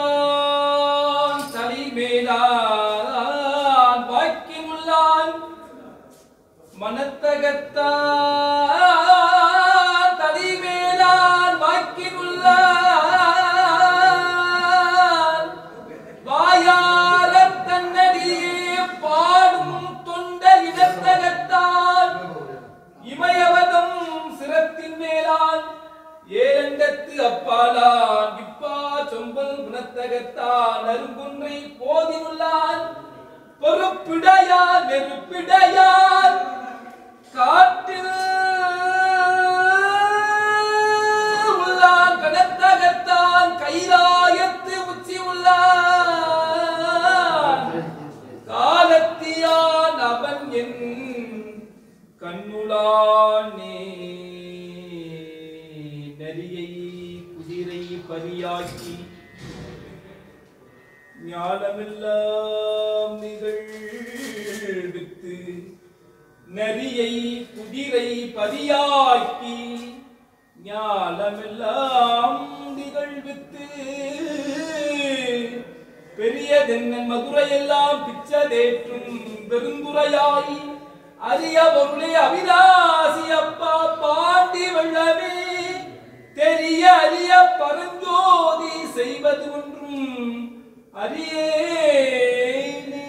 மனத்தகத்தான் தலைமேலான் பாக்கியமுள்ளான் மனத்தகத்தான் தலைமேலான் பாக்கியமுள்ளான் வாயால தன்னடியே பாடும் தொண்ட இனத்தகத்தான் இமயவதம் சிரத்தின் மேலான். ஏரண்டத்து அப்பாலான் சொம்பல் குணத்தகத்தான் அருங்குன்றை போதினுள்ளான் பொறுப்பிடையான் நெருப்பிடையான் காட்டில் உள்ளான் கனத்தகத்தான் கைலாயத்து உச்சி உள்ளான் காலத்தியான் அவன் என் கண்ணுளானே. நரியை குதிரை பரியாக்கி ஞானமெல்லாம் நிகழ்வித்து நரியை குதிரை பதியாக்கி ஞானமெல்லாம் நிகழ்வித்து பெரியதென்ன மதுரையெல்லாம் பிச்சதேற்றும் பெருந்துரையாய் அரிய பொருளே அவிநாசி அப்பா. அறியேனே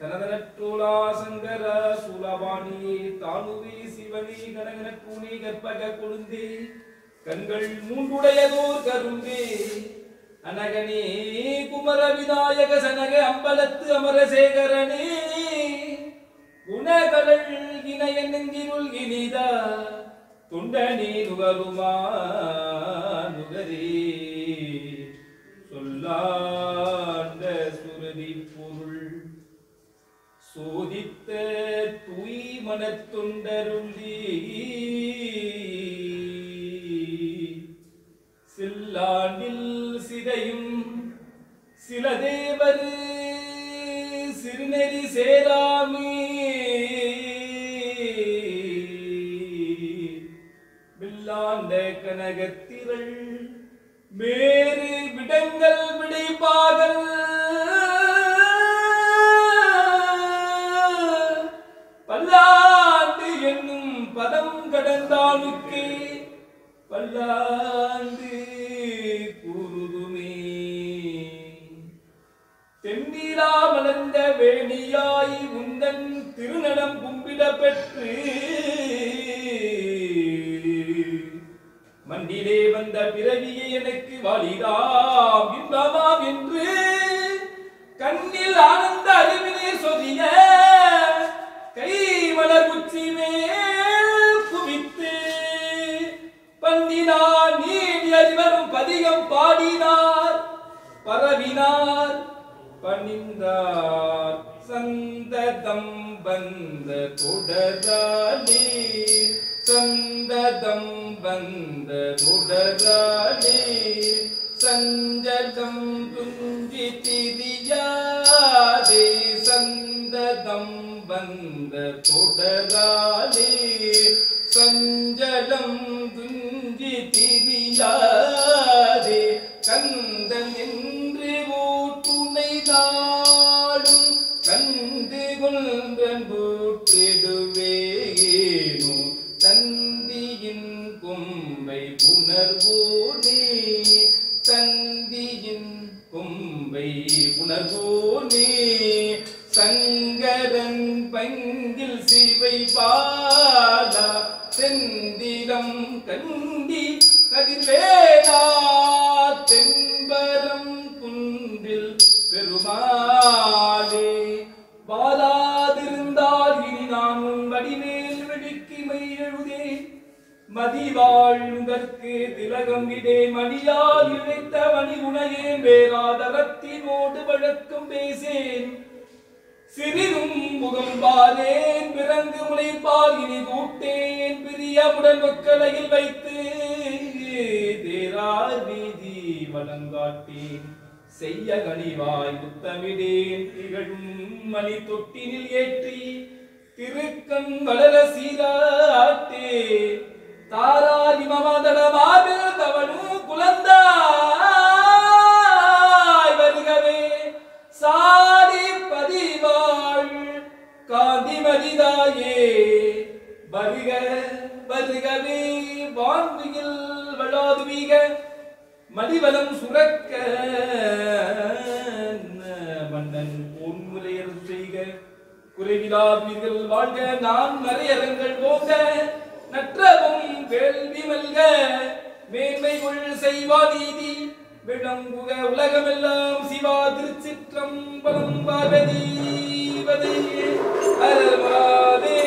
தனதனற்றோலா சங்கர சூலவாணியே தானுவே சிவனே கனகன கூனே கற்பக கொழுந்தே. கண்கள் மூன்றுடையதோர் கரும்பே அனகனே குமர விநாயக சனக அம்பலத்து அமரசேகரனே. குணகடல் இணைய நெஞ்சிருள் இனிதா நுகருமா நுகரே. சொல்லாண்ட சுருதி பொருள் சோதித்த தூய் சில்லாண்டில் சிதையும் சில தேவர் சிறுநெறி சேராமே. வில்லாந்த கனகத்திரள் மேறு விடங்கள் பாகல் பல்லாண்டு என்னும் பதம் கடந்தாளுக்கு பல்லாண்டு கூறுதுமே. தென்னிலா மலர்ந்த வேணியாய் உந்தன் திருநடம் கும்பிட பெற்று மண்ணிலே வந்த பிறவியை எனக்கு வாலிதாம் இன்பமாம் என்று கண்ணில் ஆனந்த அறிவினை சொதிய கை மலர் உச்சி மேல் குவித்து பந்தினார் நீடி அறிவரும் பதிகம் பாடினார். பரவினார். பணிந்தார். சந்ததம் வந்த தொடராலே சந்ததம் வந்த தொடராலே சஞ்சதம் துஞ்சி திரியாதே சந்ததம் வந்த தொடராலே சஞ்சலம் துஞ்சி திரியாதே கந்தன் என்று ஓட்டுனை தாடும் கண்டு கொன்றன் போற்றிடுவே. புணர்வோனே சங்கரன் பங்கில் சிவை பாலா செந்திடம் கண்டி கதிர்வேலா தென்பரம் குன்றில் பெருமா மதிவாழ்ந்தற்கு திலகம் இடே மணியால் இழைத்த மணி உணையேன் வேறாதரத்தினோடு வழக்கம் பேசேன். சிறிதும் முகம் பாரேன் பிறந்து முனைப்பால் இனி கூட்டேன் பிரியமுடன் மக்களையில் வைத்து தேரார் வீதி வளங்காட்டேன் செய்ய கனிவாய் முத்தமிடேன் திகழும் மணி தொட்டினில் ஏற்றி திருக்கண் வளர சீராட்டேன். தாராதி மமதன மாபில் தவனு குலந்தாய் வருகவே. சாதி பதிவாள் காந்திமதிதாயே வருக வருகவே. வாழ்வியில் வளாதுவீக மதிவலம் சுரக்க மன்னன் உன்முலையர் செய்க. குறைவிலாபீர்கள் வாழ்க நான் மறையரங்கள் போக நற்றவும் வேள்வி மல்க மேன்மை கொள் செய்வா தீதி விளங்குக உலகமெல்லாம் சிவா திருச்சிற்றம்பலம் பார்வதி. பதையே அரவாதே